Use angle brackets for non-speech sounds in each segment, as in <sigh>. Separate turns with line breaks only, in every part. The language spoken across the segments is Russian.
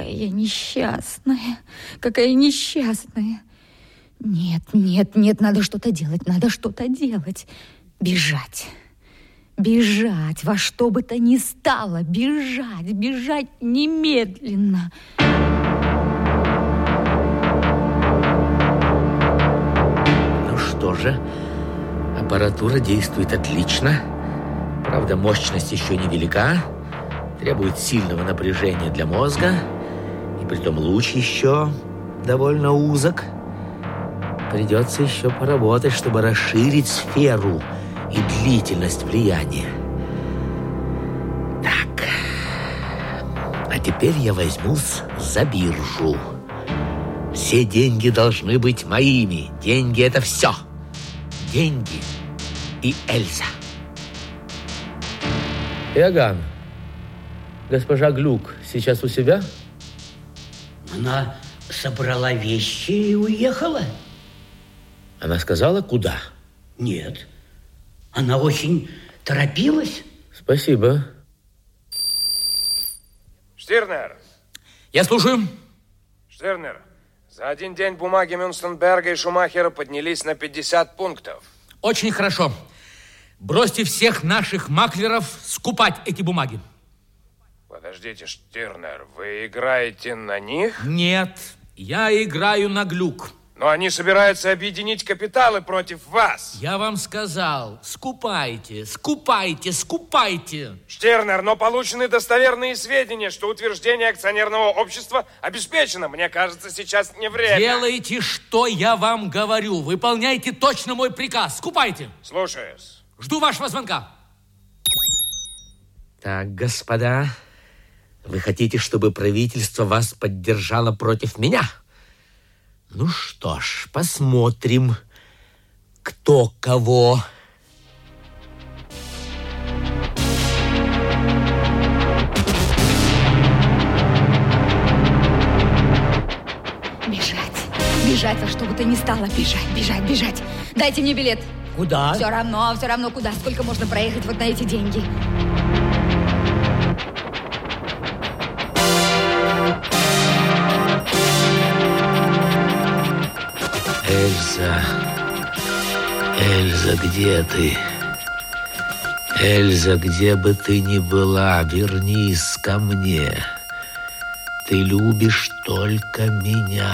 Какая я несчастная, какая несчастная. Нет, нет, нет, надо что-то делать, надо что-то делать. Бежать. Бежать во что бы то ни стало. Бежать, бежать немедленно.
Ну что же, аппаратура действует отлично. Правда, мощность еще невелика. Требует сильного напряжения для мозга. Притом луч еще довольно узок. Придется еще поработать, чтобы расширить сферу и длительность влияния. Так. А теперь я возьмусь за биржу. Все деньги должны быть моими. Деньги — это все. Деньги и Эльза. Иоганн, госпожа Глюк сейчас у себя?
Она собрала вещи и уехала.
Она сказала, куда?
Нет. Она очень торопилась.
Спасибо.
Штирнер,
Я слушаю.
Штирнер, за один день бумаги Мюнстенберга и Шумахера поднялись на 50 пунктов.
Очень хорошо. Бросьте всех наших маклеров скупать эти бумаги.
Подождите, Штирнер, вы играете на них?
Нет, я играю на глюк.
Но они собираются объединить капиталы против вас.
Я вам сказал, скупайте, скупайте, скупайте.
Штирнер, но получены достоверные сведения, что утверждение акционерного общества обеспечено. Мне кажется, сейчас не время.
Делайте, что я вам говорю. Выполняйте точно мой приказ. Скупайте.
Слушаюсь.
Жду вашего звонка.
Так, господа, вы хотите, чтобы правительство вас поддержало против меня? Ну что ж, посмотрим, кто кого.
Бежать, бежать во что бы то ни стало. Бежать, бежать, бежать. Дайте мне билет.
Куда?
Все равно, все равно куда. Сколько можно проехать вот на эти деньги?
Эльза, Эльза, где ты? Эльза, где бы ты ни была, вернись ко мне. Ты любишь только меня.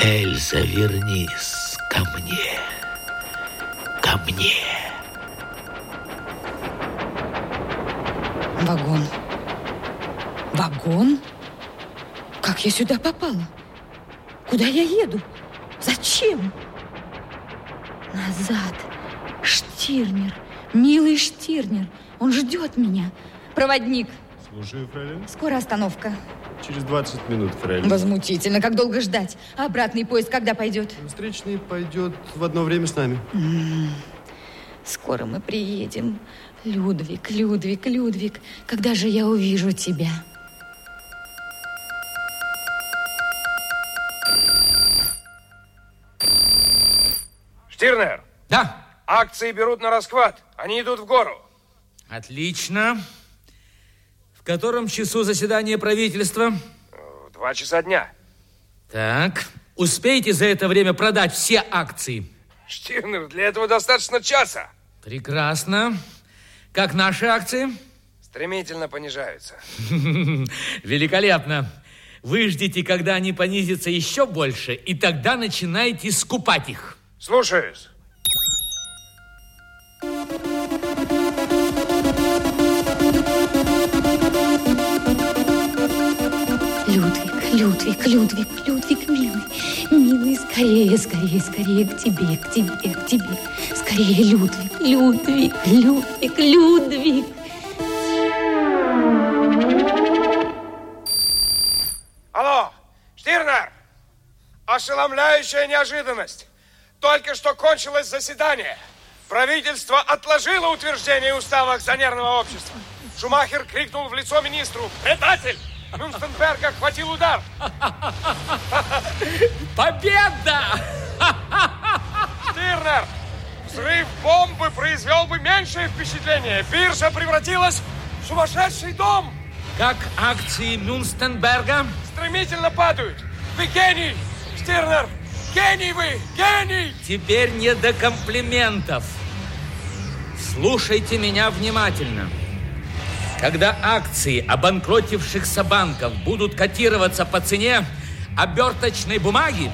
Эльза, вернись ко мне. Ко мне.
Вагон. Вагон? Как я сюда попала? Куда я еду? Зачем? Назад. Штирнер. Милый Штирнер. Он ждет меня. Проводник.
Слушаю, фрейлин.
Скоро остановка.
Через 20 минут, фрейлин.
Возмутительно. Как долго ждать? А обратный поезд когда пойдет?
Встречный пойдет в одно время с нами.
Скоро мы приедем. Людвиг, Людвиг, Людвиг. Когда же я увижу тебя?
Акции берут на расхват. Они идут в гору.
отлично. В котором часу заседание правительства?
В два часа дня.
Так, успейте за это время продать все акции.
Штирнер, для этого достаточно часа.
Прекрасно. Как наши акции?
Стремительно понижаются. <laughs>
Великолепно. Вы ждите, когда они понизятся еще больше, и тогда начинаете скупать их.
Слушаюсь.
Людвиг, Людвиг, Людвиг, Людвиг, милый, милый, скорее, скорее, скорее к тебе, к тебе, к тебе. Скорее, Людвиг, Людвиг, Людвиг, Людвиг.
Алло, Штирнер! Ошеломляющая неожиданность. Только что кончилось заседание. Правительство отложило утверждение устава акционерного общества. Шумахер крикнул в лицо министру «Предатель!» Мюнстенберг охватил удар.
Победа!
Штирнер! Взрыв бомбы произвел бы меньшее впечатление. Биржа превратилась в сумасшедший дом.
Как акции Мюнстенберга?
Стремительно падают. Вы гений, Штирнер. Гений вы, гений.
Теперь не до комплиментов. Слушайте меня внимательно. Когда акции обанкротившихся банков будут котироваться по цене оберточной бумаги,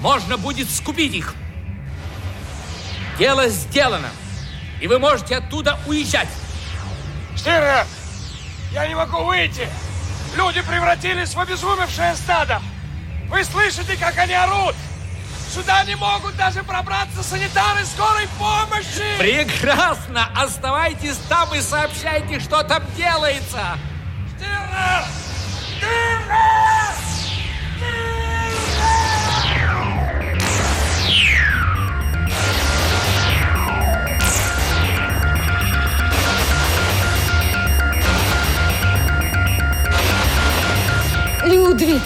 можно будет скупить их. Дело сделано, и вы можете оттуда уезжать.
Штирнер, я не могу выйти. Люди превратились в обезумевшее стадо. Вы слышите, как они орут? Сюда не могут даже пробраться санитары скорой помощи!
Прекрасно! Оставайтесь там и сообщайте, что там делается!
Штирнер! Штирнер!
Людвиг!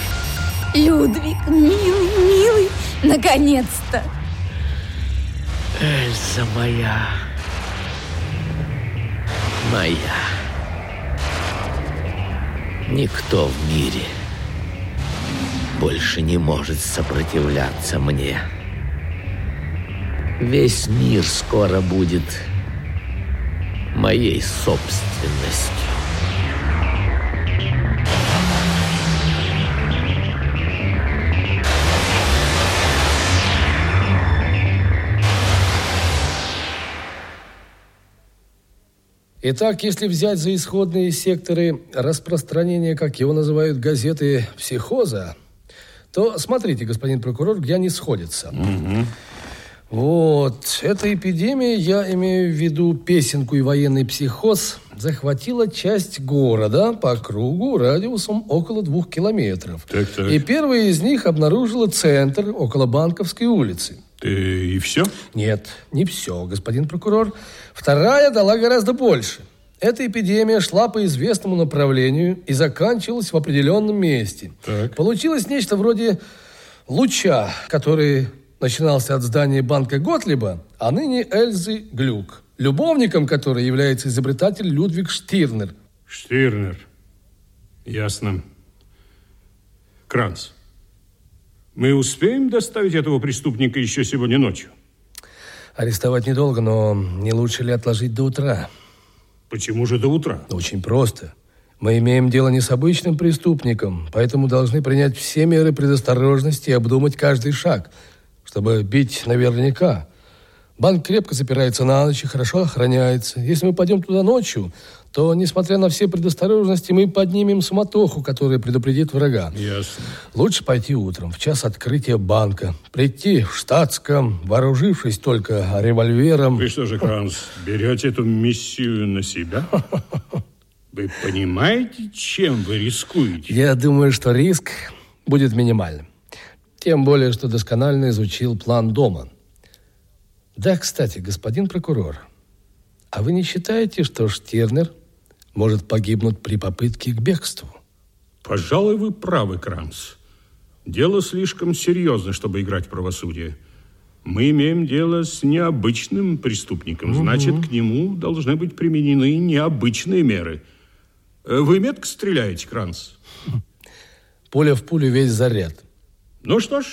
Людвиг, милый, милый, наконец-то!
Эльза моя, моя. Никто в мире больше не может сопротивляться мне. Весь мир скоро будет моей собственностью.
Итак, если взять за исходные секторы распространения, как его называют газеты, психоза, то смотрите, господин прокурор, где они сходятся. Вот, эта эпидемия, я имею в виду песенку и военный психоз, захватила часть города по кругу радиусом около двух километров.
Так, так.
И первая из них обнаружила центр около Банковской улицы.
Э, И все?
Нет, не все, господин прокурор. Вторая дала гораздо больше. Эта эпидемия шла по известному направлению и заканчивалась в определенном месте.
Так.
Получилось нечто вроде луча, который начинался от здания банка Готлиба, а ныне Эльзы Глюк, любовником которой является изобретатель Людвиг Штирнер.
Штирнер. Ясно. Кранц. Мы успеем доставить этого преступника еще сегодня ночью?
Арестовать недолго, но не лучше ли отложить до утра?
Почему же до утра?
Очень просто. Мы имеем дело не с обычным преступником, поэтому должны принять все меры предосторожности и обдумать каждый шаг, чтобы бить наверняка. Банк крепко запирается на ночь и хорошо охраняется. Если мы пойдем туда ночью, то, несмотря на все предосторожности, мы поднимем суматоху, которая предупредит врага.
Ясно.
Лучше пойти утром, в час открытия банка. Прийти в штатском, вооружившись только револьвером.
Вы что же, Кранц, берете эту миссию на себя? Вы понимаете, чем вы рискуете?
Я думаю, что риск будет минимальным. Тем более, что досконально изучил план дома. Да, кстати, господин прокурор, а вы не считаете, что Штирнер может погибнуть при попытке к бегству?
Пожалуй, вы правы, Кранц. Дело слишком серьезно, чтобы играть в правосудие. Мы имеем дело с необычным преступником. Значит, к нему должны быть применены необычные меры. Э, Вы метко стреляете, Кранц?
Пуля в пулю весь заряд.
Ну что ж,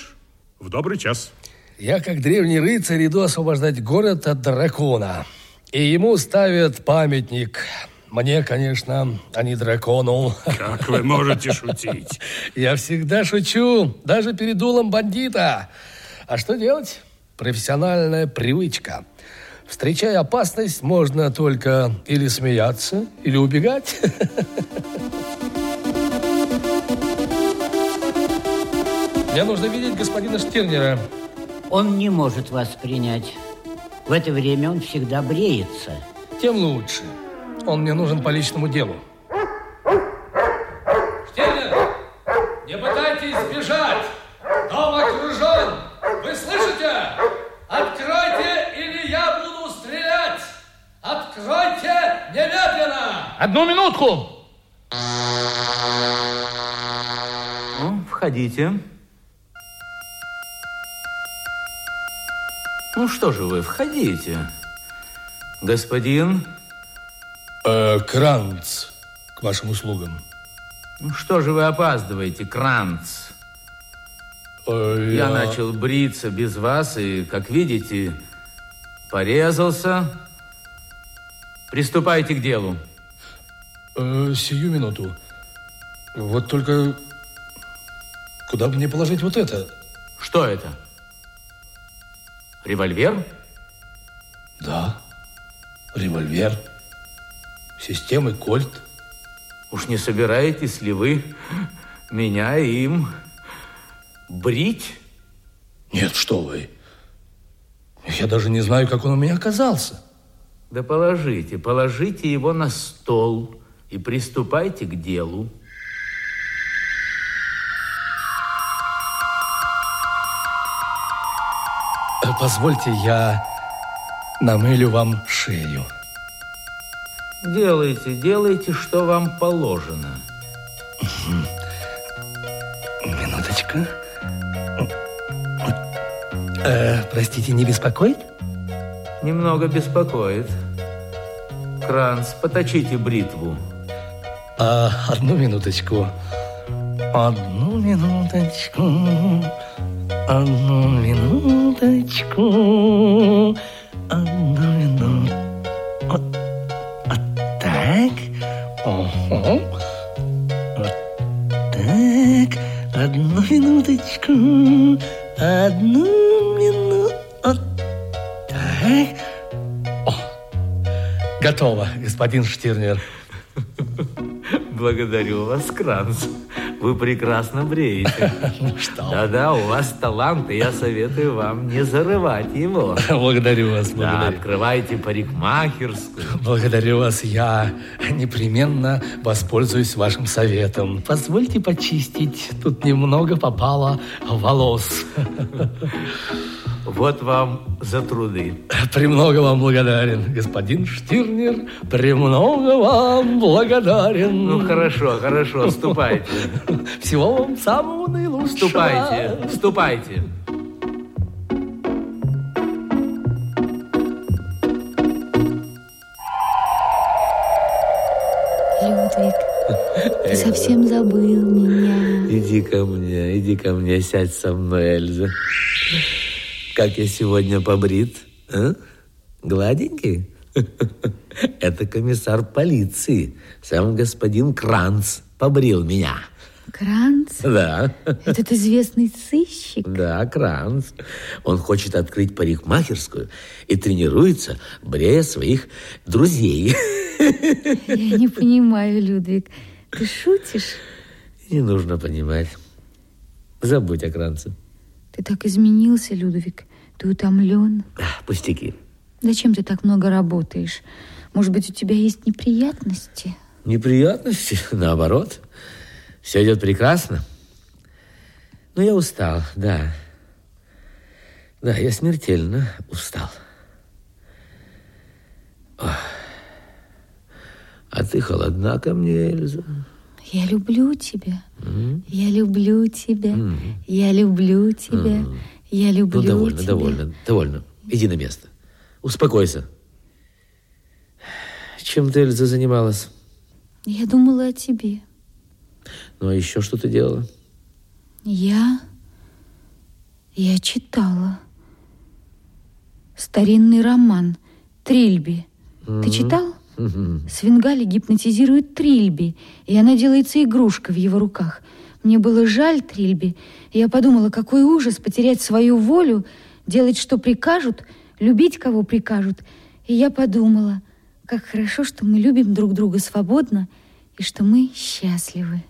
в добрый час.
Я, как древний рыцарь, иду освобождать город от дракона. И ему ставят памятник. Мне, конечно, а не дракону.
Как вы можете шутить?
Я всегда шучу, даже перед дулом бандита. А что делать? Профессиональная привычка. Встречая опасность, можно только или смеяться, или убегать. Мне нужно видеть господина Штирнера.
Он не может вас принять. В это время он всегда бреется.
Тем лучше. Он мне нужен по личному делу. Штирнер, не пытайтесь сбежать. Дом окружен. Вы слышите? Откройте, или я буду стрелять. Откройте немедленно.
Одну минутку! Ну, входите. Ну что же вы, входите. Господин,
Э, Кранц. к вашим услугам.
Ну что же вы опаздываете, Кранц?
Э,
Я начал бриться без вас и, как видите, порезался. Приступайте к делу.
Э, сию минуту. Вот только куда бы мне положить вот это?
Что это? Револьвер?
Да, револьвер, системы Кольт.
Уж не собираетесь ли вы меня им брить?
Нет, что вы. Я даже не знаю, как он у меня оказался.
Да положите, положите его на стол и приступайте к делу.
Э, Позвольте, я намылю вам шею.
Делайте, делайте, что вам положено.
Минуточку. Э, простите, не беспокоит?
Немного беспокоит. Кранц, поточите бритву.
А, одну минуточку. Одну минуточку. Одну минуточку. Одну Вот так. Одну минуточку. Одну минуту. Вот так. О, готово, господин Штирнер.
Благодарю вас, Кранц. Вы прекрасно бреете. <laughs>
Ну что?
Да-да, у вас талант, и я советую вам не зарывать его. <laughs>
Благодарю вас,
Да, открывайте парикмахерскую.
Благодарю вас. Я непременно воспользуюсь вашим советом. Позвольте почистить. Тут немного попало волос. <laughs>
Вот вам за труды.
Премного вам благодарен, господин Штирнер. Премного вам благодарен.
Ну, хорошо, хорошо, ступайте. <laughs>
Всего вам самого наилучшего.
Ступайте, ступайте.
Людвиг, <laughs> ты совсем забыл меня.
Иди ко мне, иди ко мне, сядь со мной, Эльза. Как я сегодня побрит, а? Гладенький? <laughs> Это комиссар полиции, сам господин Кранц побрил меня.
Кранц?
Да,
Этот известный сыщик?
да, Кранц. Он хочет открыть парикмахерскую и тренируется, брея своих друзей.
Я не понимаю, Людвиг. Ты шутишь?
Не нужно понимать. Забудь о Кранце.
Ты так изменился, Людвиг. Ты утомлен.
А, Пустяки.
Зачем ты так много работаешь? Может быть, у тебя есть неприятности?
Неприятности, <laughs> наоборот. Все идет прекрасно. Но я устал, да. Да, я смертельно устал. Ох. А ты холодна ко мне, Эльза.
Я люблю тебя. Я люблю тебя. Я люблю тебя. Я люблю
Ну, довольно,
тебя.
довольно, довольно. Иди на место. Успокойся. Чем ты, Эльза, занималась?
Я думала о тебе.
Ну, а еще что ты делала?
Я... Я читала. Старинный роман «Трильби». Ты читал? Свингали гипнотизирует Трильби, и она делается игрушкой в его руках. Мне было жаль Трильби. Я подумала, какой ужас потерять свою волю, делать, что прикажут, любить, кого прикажут. И я подумала, как хорошо, что мы любим друг друга свободно и что мы счастливы.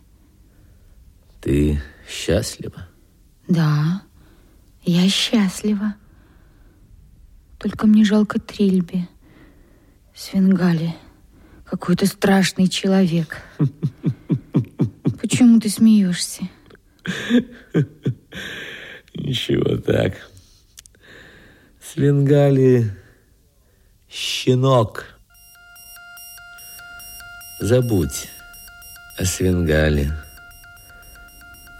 Ты счастлива?
Да, я счастлива. Только мне жалко Трильби. Свингали. Какой-то страшный человек. Почему ты смеешься?
Ничего так. Свенгали щенок. Забудь о Свенгале.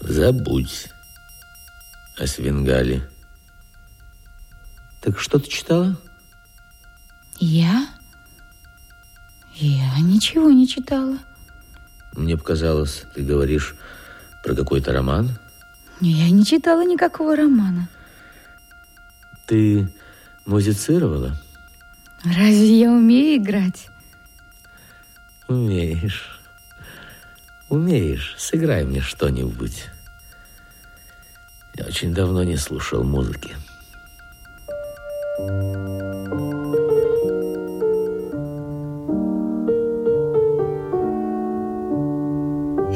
Забудь о Свенгале. Так что ты читала?
Я? Я ничего не читала.
Мне показалось, ты говоришь про какой-то роман.
Я не читала никакого романа.
Ты музицировала?
Разве я умею играть?
Умеешь. Умеешь. Сыграй мне что-нибудь. Я очень давно не слушал музыки.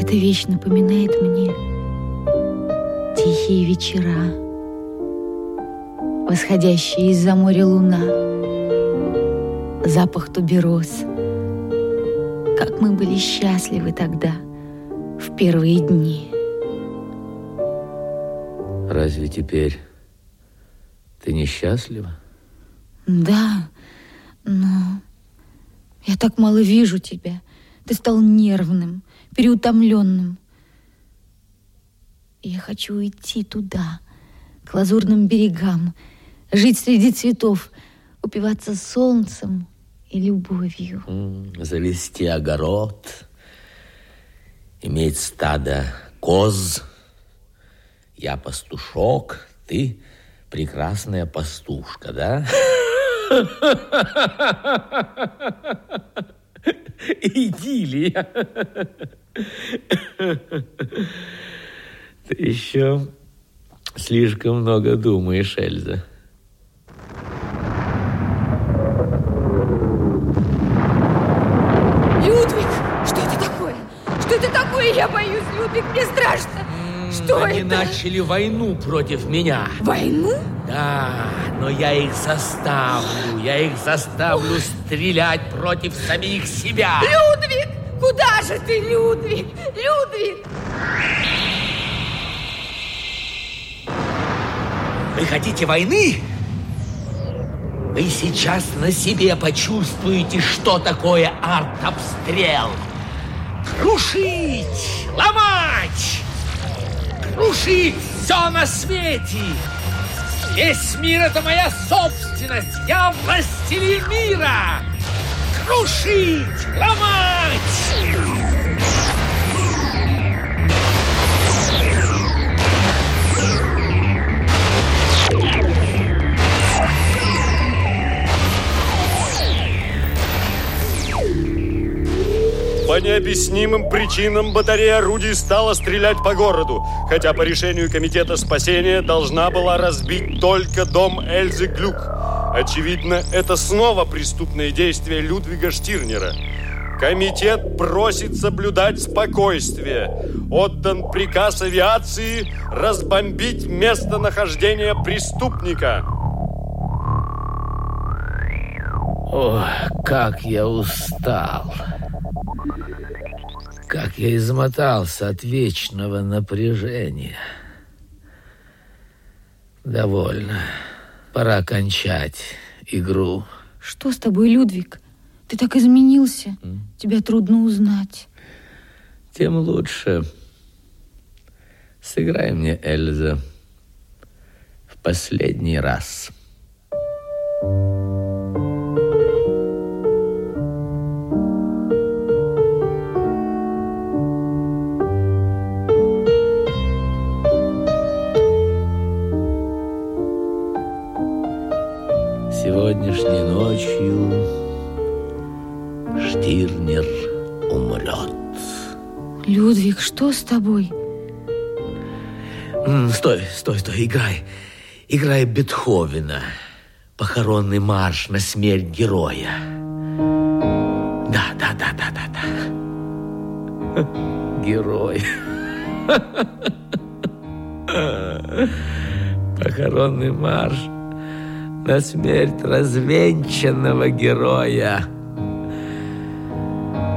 Эта вещь напоминает мне тихие вечера, восходящая из-за моря луна, запах тубероз. Как мы были счастливы тогда, в первые дни.
Разве теперь ты несчастлива?
Да, но я так мало вижу тебя. Ты стал нервным, переутомленным. Я хочу уйти туда, к лазурным берегам, жить среди цветов, упиваться солнцем и любовью.
Завести огород, иметь стадо коз. Я пастушок, ты прекрасная пастушка, да? <laughs> Идиллия. Ты еще слишком много думаешь, Эльза.
Людвиг, что это такое? Что это такое? Я боюсь, Людвиг, мне страшно. Что
Они
это?
начали войну против меня.
Войну?
Да, но я их заставлю, я их заставлю стрелять против самих себя.
Людвиг! Же ты, Людвиг? Людвиг!
Вы хотите войны? Вы сейчас на себе почувствуете, что такое артобстрел. Крушить, ломать, крушить все на свете. Весь мир это моя собственность. Я властелин мира. Крушить, ломать.
По необъяснимым причинам батарея орудий стала стрелять по городу, хотя по решению Комитета спасения должна была разбить только дом Эльзы Глюк. Очевидно, это снова преступное действие Людвига Штирнера. Комитет просит соблюдать спокойствие. Отдан приказ авиации разбомбить местонахождение преступника.
Ох, как я устал. Как я измотался от вечного напряжения. Довольно. Пора кончать игру.
Что с тобой, Людвиг? Ты так изменился. Тебя трудно узнать.
Тем лучше. Сыграй мне, Эльза, в последний раз.
Что с тобой?
Стой, стой, стой, играй. Играй Бетховена. Похоронный марш на смерть героя. Да, да, да, да, да, да. <laughs> Герой. <laughs> Похоронный марш на смерть развенчанного героя.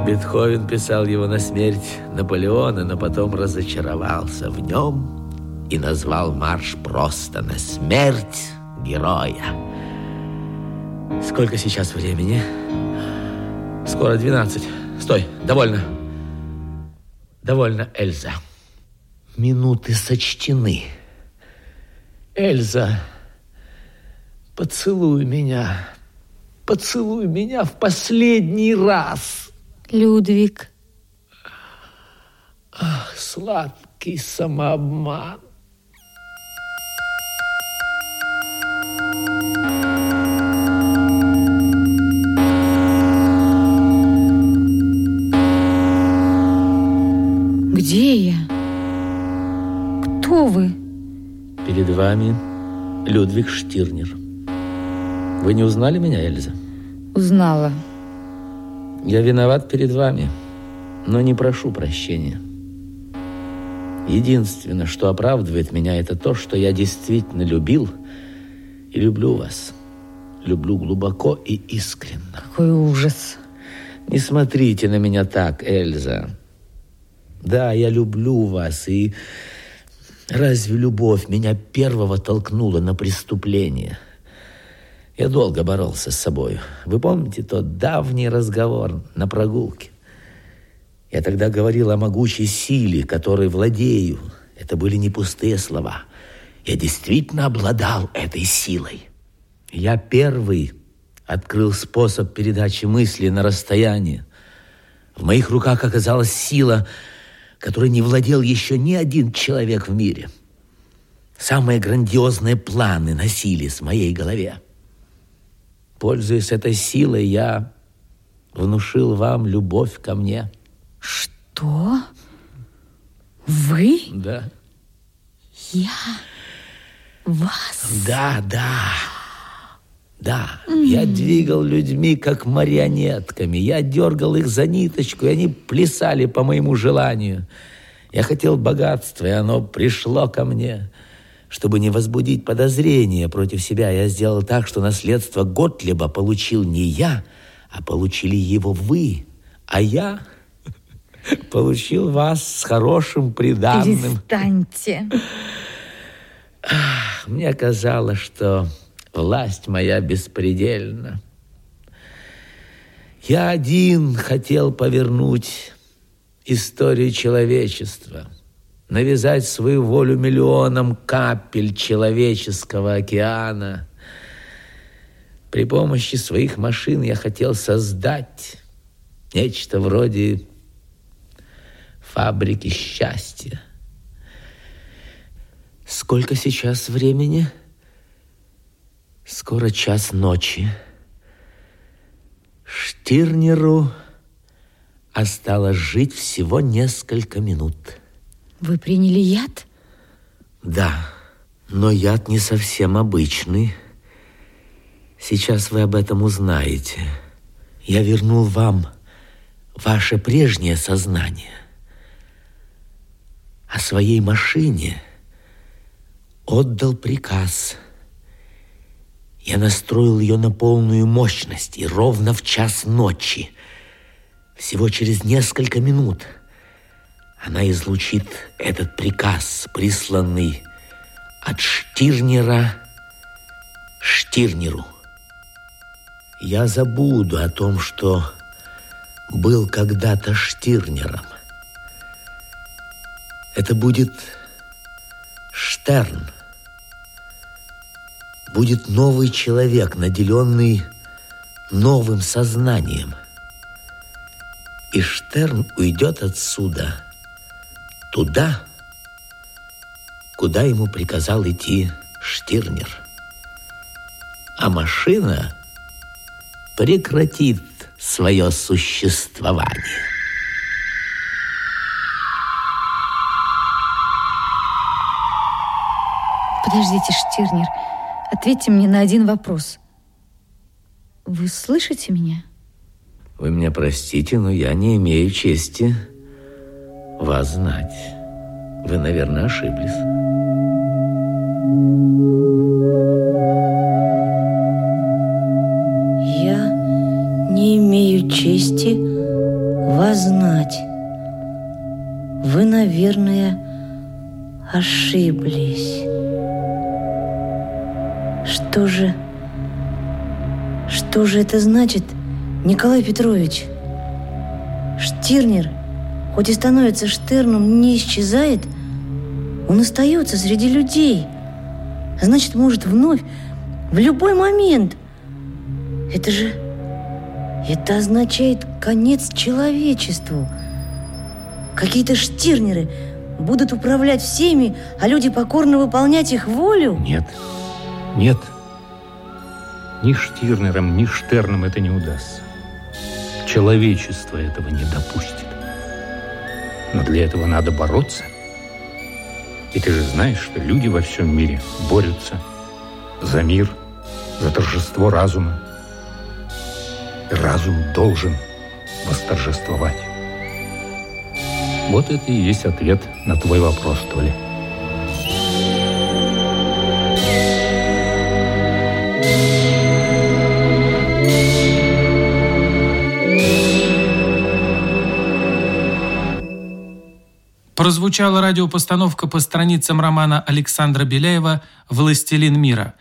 Бетховен писал его на смерть Наполеона, но потом разочаровался в нем и назвал марш просто на смерть героя. Сколько сейчас времени? Скоро 12. Стой, довольно. Довольно, Эльза. Минуты сочтены. Эльза, поцелуй меня. Поцелуй меня в последний раз.
Людвиг.
Ах, сладкий самообман.
Где я? Кто вы?
Перед вами Людвиг Штирнер. Вы не узнали меня, Эльза?
Узнала.
Я виноват перед вами, но не прошу прощения. Единственное, что оправдывает меня, это то, что я действительно любил и люблю вас. Люблю глубоко и искренно.
Какой ужас.
Не смотрите на меня так, Эльза. Да, я люблю вас, и разве любовь меня первого толкнула на преступление? Я долго боролся с собой. Вы помните тот давний разговор на прогулке? Я тогда говорил о могучей силе, которой владею. Это были не пустые слова. Я действительно обладал этой силой. Я первый открыл способ передачи мысли на расстояние. В моих руках оказалась сила, которой не владел еще ни один человек в мире. Самые грандиозные планы носились в моей голове. Пользуясь этой силой, я внушил вам любовь ко мне.
Что? Вы?
Да.
Я? Вас?
Да, да. Да, я двигал людьми, как марионетками. Я дергал их за ниточку, и они плясали по моему желанию. Я хотел богатства, и оно пришло ко мне. Чтобы не возбудить подозрения против себя, я сделал так, что наследство Готлеба получил не я, а получили его вы. А я <laughs> получил вас с хорошим приданным.
Перестаньте.
Мне казалось, что власть моя беспредельна. Я один хотел повернуть историю человечества, навязать свою волю миллионам капель человеческого океана. При помощи своих машин я хотел создать нечто вроде фабрики счастья. Сколько сейчас времени? Скоро час ночи. Штирнеру осталось жить всего несколько минут.
Вы приняли яд?
Да, но яд не совсем обычный. Сейчас вы об этом узнаете. Я вернул вам ваше прежнее сознание. О своей машине отдал приказ. Я настроил ее на полную мощность, и ровно в час ночи, всего через несколько минут, она излучит этот приказ, присланный от Штирнера Штирнеру. Я забуду о том, что был когда-то Штирнером. Это будет Штерн. Будет новый человек, наделенный новым сознанием. И Штерн уйдет отсюда, туда, куда ему приказал идти Штирнер. А машина прекратит свое существование.
Подождите, Штирнер, ответьте мне на один вопрос. Вы слышите меня?
Вы меня простите, но я не имею чести вас знать. Вы, наверное, ошиблись.
Я не имею чести вас знать. Вы, наверное, ошиблись. Что же... Что же это значит, Николай Петрович? Штирнер, хоть и становится Штерном, не исчезает, он остается среди людей. Значит, может вновь, в любой момент. Это же... Это означает конец человечеству. какие-то штирнеры будут управлять всеми, а люди покорно выполнять их волю?
Нет, нет. Ни Штирнерам, ни Штернам это не удастся. Человечество этого не допустит. Но для этого надо бороться. И ты же знаешь, что люди во всем мире борются за мир, за торжество разума. И разум должен восторжествовать. Вот это и есть ответ на твой вопрос, Толя.
Прозвучала радиопостановка по страницам романа Александра Беляева «Властелин мира».